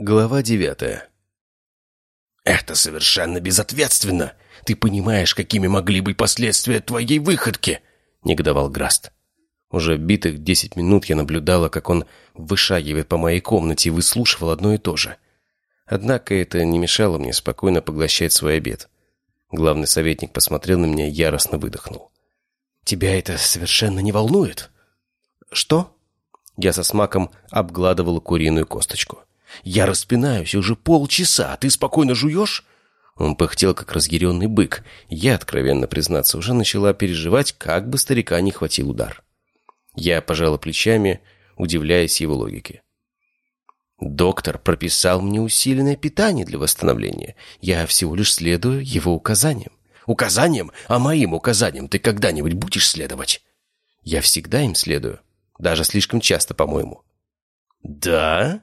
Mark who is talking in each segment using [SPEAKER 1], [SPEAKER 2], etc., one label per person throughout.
[SPEAKER 1] Глава девятая. «Это совершенно безответственно! Ты понимаешь, какими могли быть последствия твоей выходки?» — негодовал Граст. Уже битых десять минут я наблюдала, как он вышагивает по моей комнате и выслушивал одно и то же. Однако это не мешало мне спокойно поглощать свой обед. Главный советник посмотрел на меня и яростно выдохнул. «Тебя это совершенно не волнует?» «Что?» Я со смаком обгладывала куриную косточку. Я распинаюсь уже полчаса, а ты спокойно жуешь?» Он пыхтел, как разъяренный бык. Я, откровенно признаться, уже начала переживать, как бы старика не хватил удар. Я пожала плечами, удивляясь его логике. «Доктор прописал мне усиленное питание для восстановления. Я всего лишь следую его указаниям». «Указаниям? А моим указаниям ты когда-нибудь будешь следовать?» «Я всегда им следую. Даже слишком часто, по-моему». «Да?»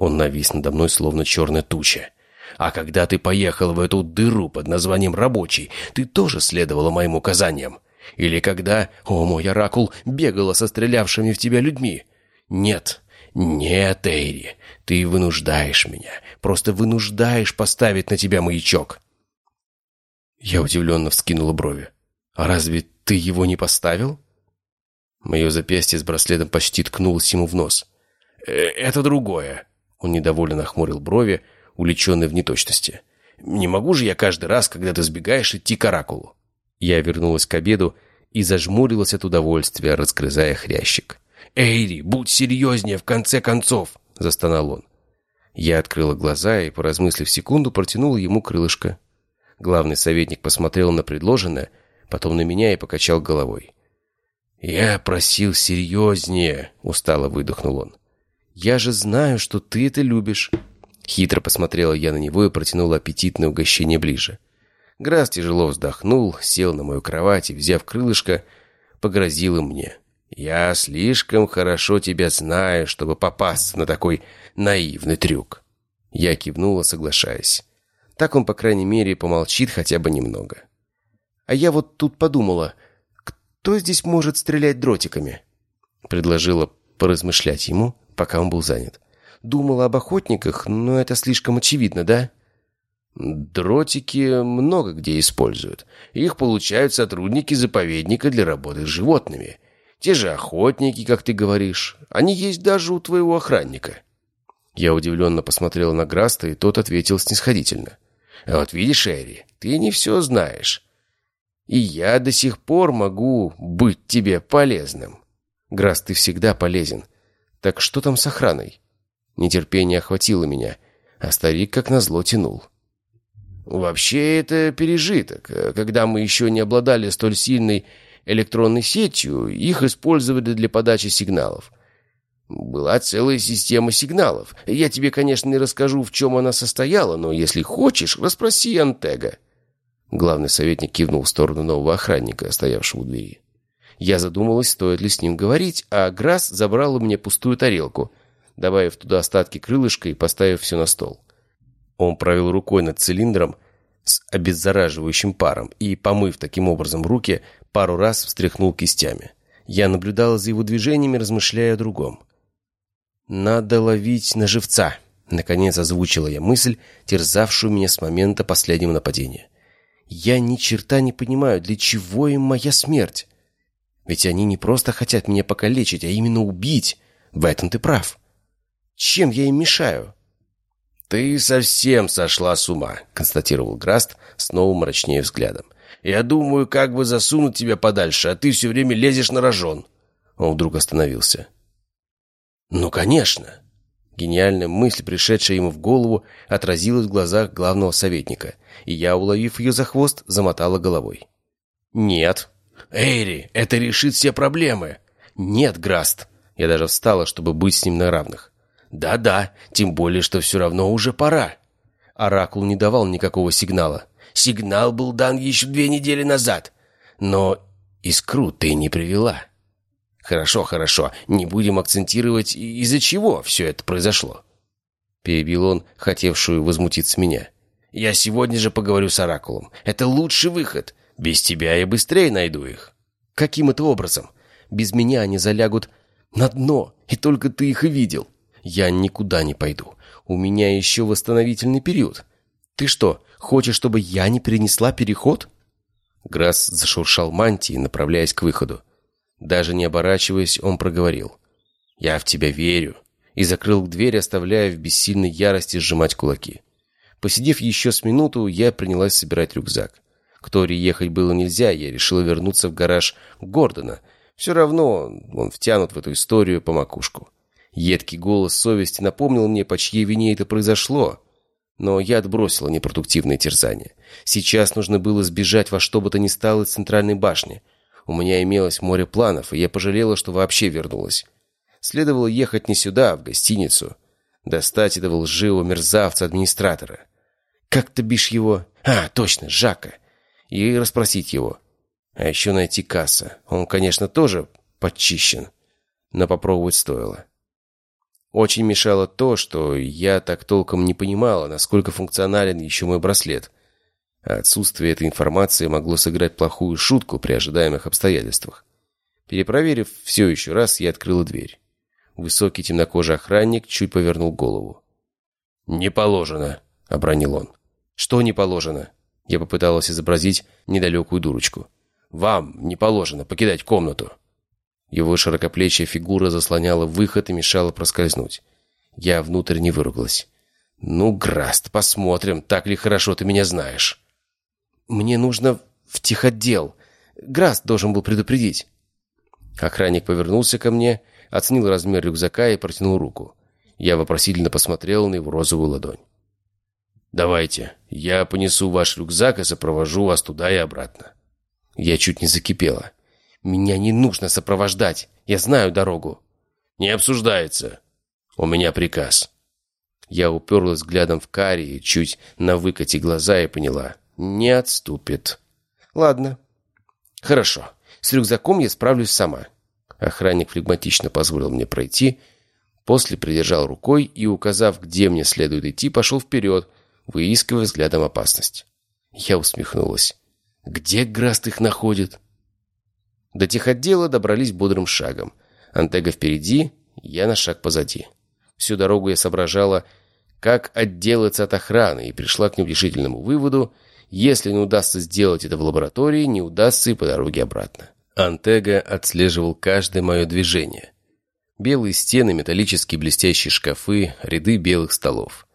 [SPEAKER 1] Он навис надо мной, словно черная туча. «А когда ты поехал в эту дыру под названием «Рабочий», ты тоже следовала моим указаниям? Или когда, о мой оракул, бегала со стрелявшими в тебя людьми? Нет, нет, Эйри, ты вынуждаешь меня, просто вынуждаешь поставить на тебя маячок». Я удивленно вскинула брови. «А разве ты его не поставил?» Мое запястье с браслетом почти ткнулось ему в нос. «Э, «Это другое», он недовольно нахмурил брови, уличенный в неточности. «Не могу же я каждый раз, когда ты сбегаешь, идти к оракулу». Я вернулась к обеду и зажмурилась от удовольствия, разгрызая хрящик. «Эйри, будь серьезнее, в конце концов!» — застонал он. Я открыла глаза и, поразмыслив секунду, протянула ему крылышко. Главный советник посмотрел на предложенное, потом на меня и покачал головой. «Я просил серьезнее», — устало выдохнул он. «Я же знаю, что ты это любишь». Хитро посмотрела я на него и протянула аппетитное угощение ближе. Грас тяжело вздохнул, сел на мою кровать и, взяв крылышко, погрозил им мне. «Я слишком хорошо тебя знаю, чтобы попасться на такой наивный трюк». Я кивнула, соглашаясь. Так он, по крайней мере, помолчит хотя бы немного. «А я вот тут подумала, кто здесь может стрелять дротиками?» Предложила поразмышлять ему, пока он был занят. Думала об охотниках, но это слишком очевидно, да? Дротики много где используют. Их получают сотрудники заповедника для работы с животными. Те же охотники, как ты говоришь. Они есть даже у твоего охранника. Я удивленно посмотрел на Граста, и тот ответил снисходительно. «А вот видишь, Эри, ты не все знаешь. И я до сих пор могу быть тебе полезным». «Граст, ты всегда полезен. Так что там с охраной? Нетерпение охватило меня, а старик как назло тянул. Вообще это пережиток. Когда мы еще не обладали столь сильной электронной сетью, их использовали для подачи сигналов. Была целая система сигналов. Я тебе, конечно, не расскажу, в чем она состояла, но если хочешь, расспроси Антега. Главный советник кивнул в сторону нового охранника, стоявшего у двери. Я задумалась, стоит ли с ним говорить, а Грасс забрал у меня пустую тарелку, добавив туда остатки крылышка и поставив все на стол. Он провел рукой над цилиндром с обеззараживающим паром и, помыв таким образом руки, пару раз встряхнул кистями. Я наблюдала за его движениями, размышляя о другом. «Надо ловить на живца», — наконец озвучила я мысль, терзавшую меня с момента последнего нападения. «Я ни черта не понимаю, для чего им моя смерть?» Ведь они не просто хотят меня покалечить, а именно убить. В этом ты прав. Чем я им мешаю?» «Ты совсем сошла с ума», — констатировал Граст, снова мрачнее взглядом. «Я думаю, как бы засунуть тебя подальше, а ты все время лезешь на рожон». Он вдруг остановился. «Ну, конечно!» Гениальная мысль, пришедшая ему в голову, отразилась в глазах главного советника, и я, уловив ее за хвост, замотала головой. «Нет», «Эйри, это решит все проблемы!» «Нет, Граст!» Я даже встала, чтобы быть с ним на равных. «Да-да, тем более, что все равно уже пора!» Оракул не давал никакого сигнала. «Сигнал был дан еще две недели назад, но искру ты не привела». «Хорошо, хорошо, не будем акцентировать, из-за чего все это произошло». Перебил он, хотевшую возмутиться меня. «Я сегодня же поговорю с Оракулом. Это лучший выход. Без тебя я быстрее найду их. Каким это образом? Без меня они залягут на дно, и только ты их и видел. Я никуда не пойду. У меня еще восстановительный период. Ты что, хочешь, чтобы я не перенесла переход?» Грасс зашуршал мантией, направляясь к выходу. Даже не оборачиваясь, он проговорил. «Я в тебя верю», и закрыл дверь, оставляя в бессильной ярости сжимать кулаки. Посидев еще с минуту, я принялась собирать рюкзак. К Тори ехать было нельзя, я решила вернуться в гараж Гордона. Все равно он втянут в эту историю по макушку. Едкий голос совести напомнил мне, по чьей вине это произошло. Но я отбросила непродуктивное терзание. Сейчас нужно было сбежать во что бы то ни стало из центральной башни. У меня имелось море планов, и я пожалела, что вообще вернулась. Следовало ехать не сюда, а в гостиницу. Достать этого лживого мерзавца-администратора. Как-то бишь его... А, точно, Жака. И расспросить его. А еще найти касса. Он, конечно, тоже подчищен. Но попробовать стоило. Очень мешало то, что я так толком не понимала, насколько функционален еще мой браслет. Отсутствие этой информации могло сыграть плохую шутку при ожидаемых обстоятельствах. Перепроверив все еще раз, я открыла дверь. Высокий темнокожий охранник чуть повернул голову. «Не положено», — обронил он. «Что не положено?» Я попыталась изобразить недалекую дурочку. «Вам не положено покидать комнату». Его широкоплечья фигура заслоняла выход и мешала проскользнуть. Я внутренне выругалась. «Ну, Граст, посмотрим, так ли хорошо ты меня знаешь». «Мне нужно в техотдел. Граст должен был предупредить». Охранник повернулся ко мне, оценил размер рюкзака и протянул руку. Я вопросительно посмотрел на его розовую ладонь. «Давайте, я понесу ваш рюкзак и сопровожу вас туда и обратно». Я чуть не закипела. Меня не нужно сопровождать. Я знаю дорогу». «Не обсуждается. У меня приказ». Я уперлась взглядом в карие, чуть на выкате глаза и поняла. «Не отступит». «Ладно». «Хорошо. С рюкзаком я справлюсь сама». Охранник флегматично позволил мне пройти, после придержал рукой и, указав, где мне следует идти, пошел вперед, выискивая взглядом опасность. Я усмехнулась. «Где Граст их находит?» До техотдела добрались бодрым шагом. Антега впереди, я на шаг позади. Всю дорогу я соображала, как отделаться от охраны, и пришла к неутешительному выводу, если не удастся сделать это в лаборатории, не удастся и по дороге обратно. Антега отслеживал каждое мое движение. Белые стены, металлические блестящие шкафы, ряды белых столов.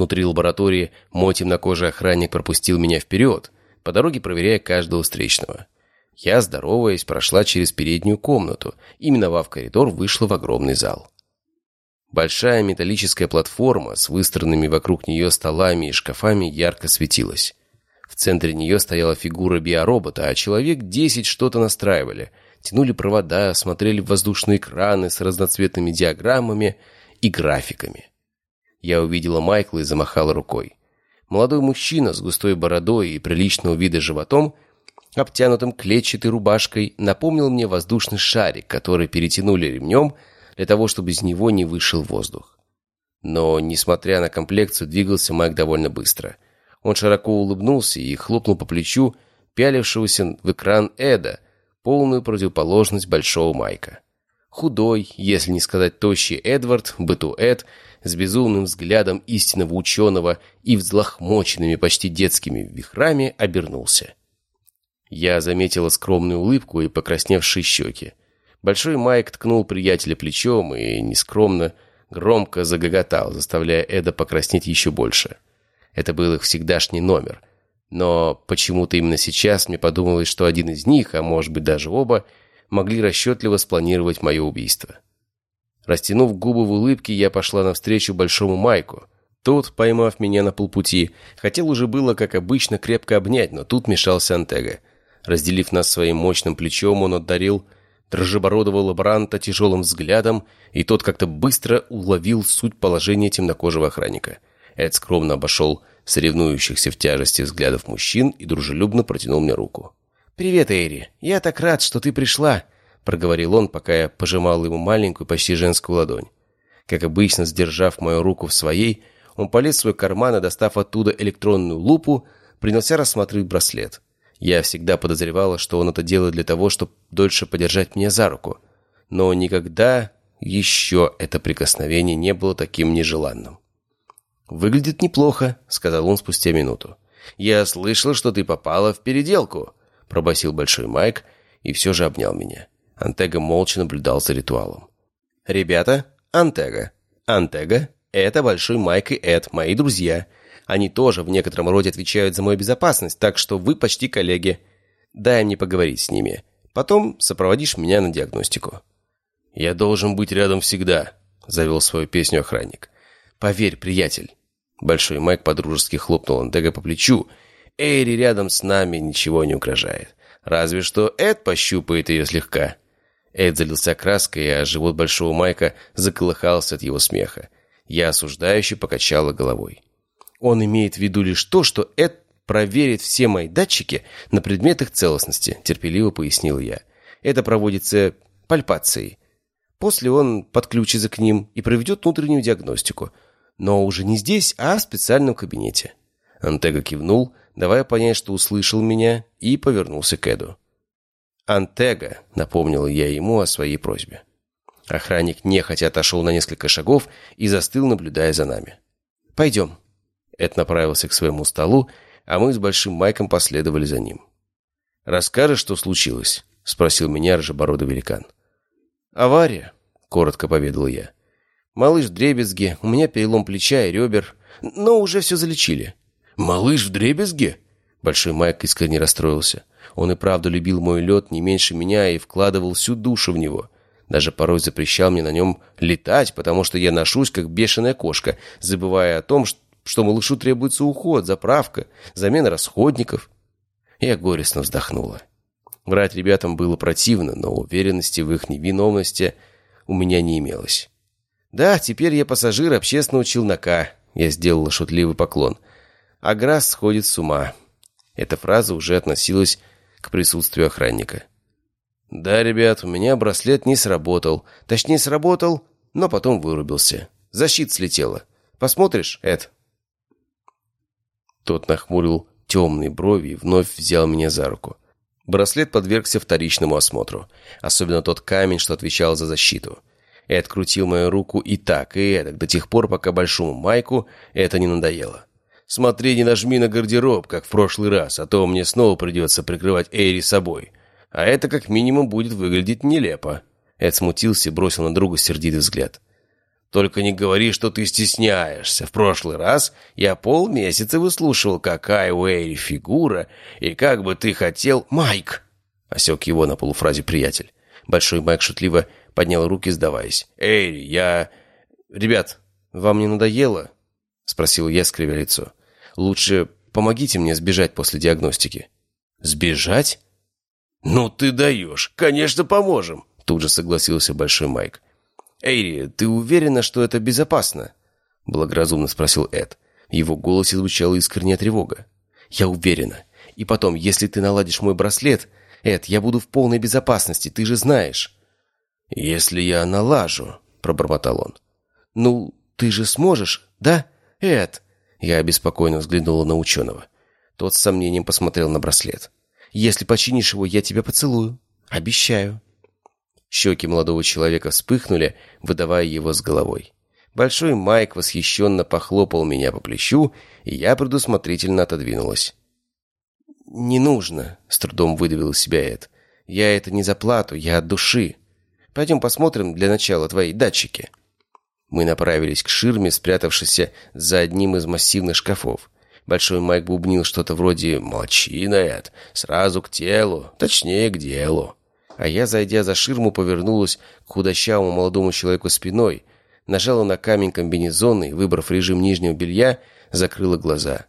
[SPEAKER 1] Внутри лаборатории мой темнокожий охранник пропустил меня вперед, по дороге проверяя каждого встречного. Я, здороваясь, прошла через переднюю комнату и, миновав коридор, вышла в огромный зал. Большая металлическая платформа с выстроенными вокруг нее столами и шкафами ярко светилась. В центре нее стояла фигура биоробота, а человек десять что-то настраивали. Тянули провода, смотрели в воздушные экраны с разноцветными диаграммами и графиками. Я увидела Майкла и замахала рукой. Молодой мужчина с густой бородой и приличного вида животом – обтянутым клетчатой рубашкой, напомнил мне воздушный шарик, который перетянули ремнем для того, чтобы из него не вышел воздух. Но, несмотря на комплекцию, двигался Майк довольно быстро. Он широко улыбнулся и хлопнул по плечу пялившегося в экран Эда, полную противоположность Большого Майка. Худой, если не сказать тощий Эдвард, быту Эд, с безумным взглядом истинного ученого и взлохмоченными почти детскими вихрами обернулся. Я заметила скромную улыбку и покрасневшие щеки. Большой Майк ткнул приятеля плечом и нескромно, громко загоготал, заставляя Эда покраснеть еще больше. Это был их всегдашний номер. Но почему-то именно сейчас мне подумалось, что один из них, а может быть даже оба, могли расчетливо спланировать мое убийство. Растянув губы в улыбке, я пошла навстречу Большому Майку. Тот, поймав меня на полпути, хотел уже было, как обычно, крепко обнять, но тут мешался Антега. Разделив нас своим мощным плечом, он отдарил дрожжебородого лаборанта тяжелым взглядом, и тот как-то быстро уловил суть положения темнокожего охранника. Эд скромно обошел соревнующихся в тяжести взглядов мужчин и дружелюбно протянул мне руку. «Привет, Эйри. Я так рад, что ты пришла», — проговорил он, пока я пожимал ему маленькую, почти женскую ладонь. Как обычно, сдержав мою руку в своей, он полез в свой карман и, достав оттуда электронную лупу, принялся рассматривать браслет. Я всегда подозревала, что он это делает для того, чтобы дольше подержать меня за руку. Но никогда еще это прикосновение не было таким нежеланным. «Выглядит неплохо», — сказал он спустя минуту. «Я слышал, что ты попала в переделку», — пробасил Большой Майк и все же обнял меня. Антега молча наблюдал за ритуалом. «Ребята, Антега. Антега — это Большой Майк и Эд, мои друзья. Они тоже в некотором роде отвечают за мою безопасность, так что вы почти коллеги. Дай мне поговорить с ними. Потом сопроводишь меня на диагностику». «Я должен быть рядом всегда», — завел свою песню охранник. «Поверь, приятель». Большой Майк подружески хлопнул Антега по плечу. «Эйри рядом с нами ничего не угрожает. Разве что Эд пощупает ее слегка». Эд залился краской, а живот Большого Майка заколыхался от его смеха. Я осуждающе покачала головой. Он имеет в виду лишь то, что Эд проверит все мои датчики на предмет их целостности, терпеливо пояснил я. Это проводится пальпацией. После он подключится к ним и проведет внутреннюю диагностику. Но уже не здесь, а в специальном кабинете. Антега кивнул, давая понять, что услышал меня, и повернулся к Эду. «Антега», — напомнил я ему о своей просьбе. Охранник нехотя отошел на несколько шагов и застыл, наблюдая за нами. «Пойдем». Эд направился к своему столу, а мы с Большим Майком последовали за ним. «Расскажешь, что случилось?» — спросил меня рыжебородый великан. «Авария», — коротко поведал я. «Малыш в дребезге, у меня перелом плеча и ребер, но уже все залечили».
[SPEAKER 2] «Малыш в дребезге?»
[SPEAKER 1] Большой Майк искренне расстроился. Он и правда любил мой лед не меньше меня и вкладывал всю душу в него. Даже порой запрещал мне на нем летать, потому что я ношусь, как бешеная кошка, забывая о том, что малышу требуется уход, заправка, замена расходников. Я горестно вздохнула. Врать ребятам было противно, но уверенности в их невиновности у меня не имелось. «Да, теперь я пассажир общественного челнока», — я сделала шутливый поклон. «А Грасс сходит с ума». Эта фраза уже относилась к присутствию охранника. «Да, ребят, у меня браслет не сработал. Точнее, сработал, но потом вырубился. Защита слетела. Посмотришь, Эд?» Тот нахмурил темные брови и вновь взял меня за руку. Браслет подвергся вторичному осмотру. Особенно тот камень, что отвечал за защиту. Эд крутил мою руку и так, и эдак, до тех пор, пока большому Майку это не надоело. Смотри, не нажми на гардероб, как в прошлый раз, а то мне снова придется прикрывать Эйри собой. А это как минимум будет выглядеть нелепо». Эд смутился и бросил на друга сердитый взгляд. «Только не говори, что ты стесняешься. В прошлый раз я полмесяца выслушивал, какая у Эйри фигура, и как бы ты хотел...» «Майк!» — осек его на полуфразе приятель. Большой Майк шутливо поднял руки, сдаваясь. «Эйри, я...» «Ребят, вам не надоело?» — спросил я, скривя лицо. Лучше помогите мне сбежать после диагностики». «Сбежать?» «Ну ты даешь! Конечно, поможем!» Тут же согласился Большой Майк. «Эйри, ты уверена, что это безопасно?» Благоразумно спросил Эд. В его голосе звучала искренняя тревога. «Я уверена. И потом, если ты наладишь мой браслет, Эд, я буду в полной безопасности, ты же знаешь». «Если я налажу», — пробормотал он. «Ну, ты же сможешь, да, Эд?» Я обеспокоенно взглянула на ученого. Тот с сомнением посмотрел на браслет. «Если починишь его, я тебя поцелую. Обещаю». Щеки молодого человека вспыхнули, выдавая его с головой. Большой Майк восхищенно похлопал меня по плечу, и я предусмотрительно отодвинулась. «Не нужно», — с трудом выдавил себя Эд. «Я это не за плату, я от души. Пойдем посмотрим для начала твои датчики». Мы направились к ширме, спрятавшейся за одним из массивных шкафов. Большой Майк бубнил что-то вроде «Молчи, Нед! Сразу к телу! Точнее, к делу!» А я, зайдя за ширму, повернулась к худощавому молодому человеку спиной, нажала на камень комбинезона и, выбрав режим нижнего белья, закрыла глаза.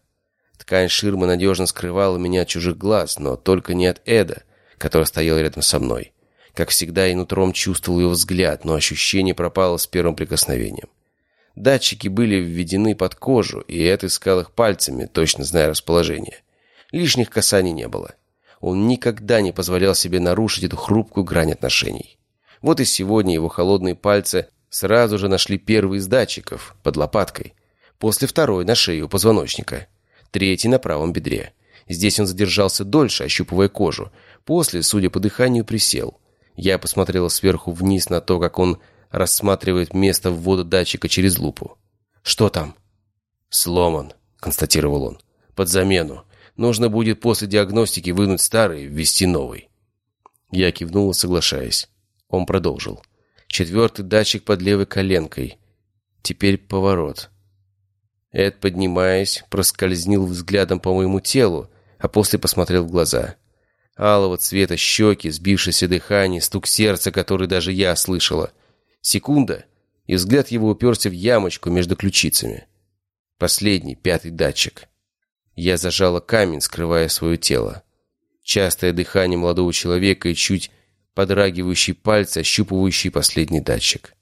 [SPEAKER 1] Ткань ширмы надежно скрывала меня от чужих глаз, но только не от Эда, который стоял рядом со мной. Как всегда, и нутром чувствовал его взгляд, но ощущение пропало с первым прикосновением. Датчики были введены под кожу, и Эд искал их пальцами, точно зная расположение. Лишних касаний не было. Он никогда не позволял себе нарушить эту хрупкую грань отношений. Вот и сегодня его холодные пальцы сразу же нашли первый из датчиков под лопаткой. После второй на шее у позвоночника. Третий на правом бедре. Здесь он задержался дольше, ощупывая кожу. После, судя по дыханию, присел. Я посмотрела сверху вниз на то, как он рассматривает место ввода датчика через лупу. «Что там?» «Сломан», — констатировал он. «Под замену. Нужно будет после диагностики вынуть старый и ввести новый». Я кивнул, соглашаясь. Он продолжил. «Четвертый датчик под левой коленкой. Теперь поворот». Эд, поднимаясь, проскользнил взглядом по моему телу, а после посмотрел в глаза. Алого цвета щеки, сбившееся дыхание, стук сердца, который даже я слышала. Секунда, и взгляд его уперся в ямочку между ключицами. Последний, пятый датчик. Я зажала камень, скрывая свое тело. Частое дыхание молодого человека и чуть подрагивающие пальцы, ощупывающие последний датчик.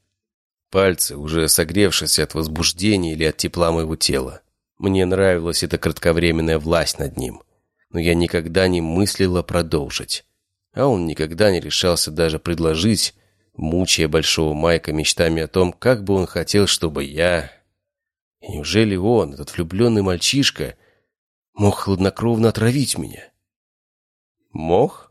[SPEAKER 1] Пальцы, уже согревшиеся от возбуждения или от тепла моего тела. Мне нравилась эта кратковременная власть над ним. Но я никогда не мыслила продолжить. А он никогда не решался даже предложить, мучая Большого Майка мечтами о том, как бы он хотел, чтобы я... И неужели он, этот влюбленный мальчишка, мог хладнокровно отравить меня? Мог?